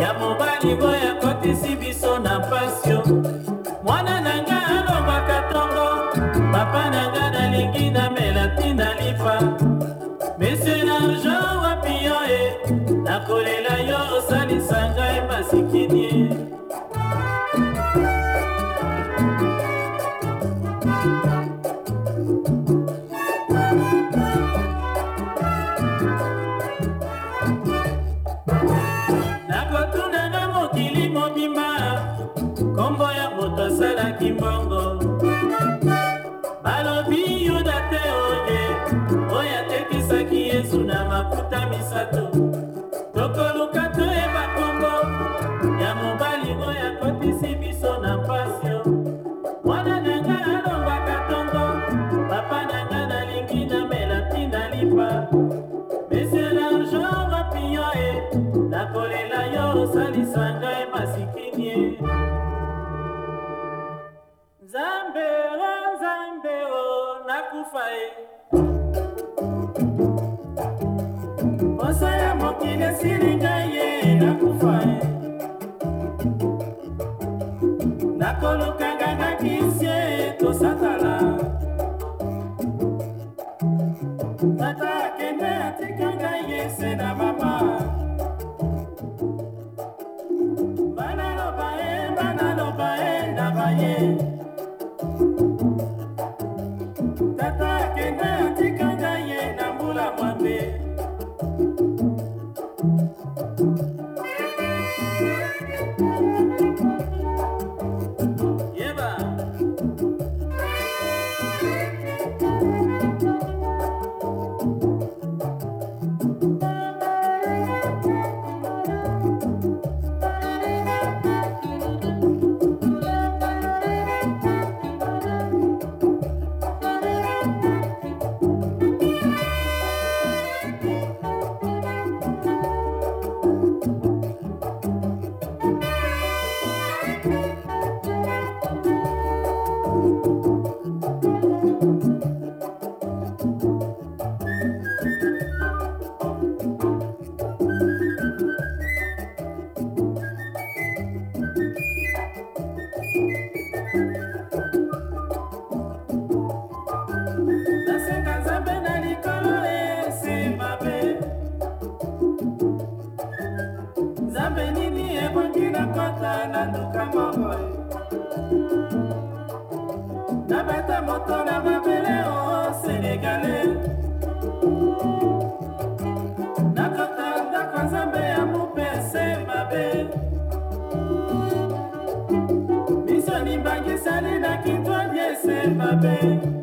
ya mobali boy akotisi biso na pasio mwana na nga alongwaka tongo papa na nga nalingi namela ntina lipa mese largent wapi yo e nakolela yo osalisa ngai e masikini thank e. you mbongo balobi yuda te oye oyo atekisaki yesu na mafuta misato tokoluka toyeba kombo ya mobali oyo akotisi biso na mpasio mwana na nga alongwaka tongo papa na nga nalingi namela ntina lipa monsieur l'argent mapio e nakolela yo osalisa ngai masikini e nakolukanga nakisie tosatala tata akende atikanga yese na mama banaloba e banaloba e na baye thank you nanduka moboy eh. nabeta moto na mabele o oh, senegale nakota ndako nzambe ya mopese mabe miso nibangisa nina kitwa diese mabe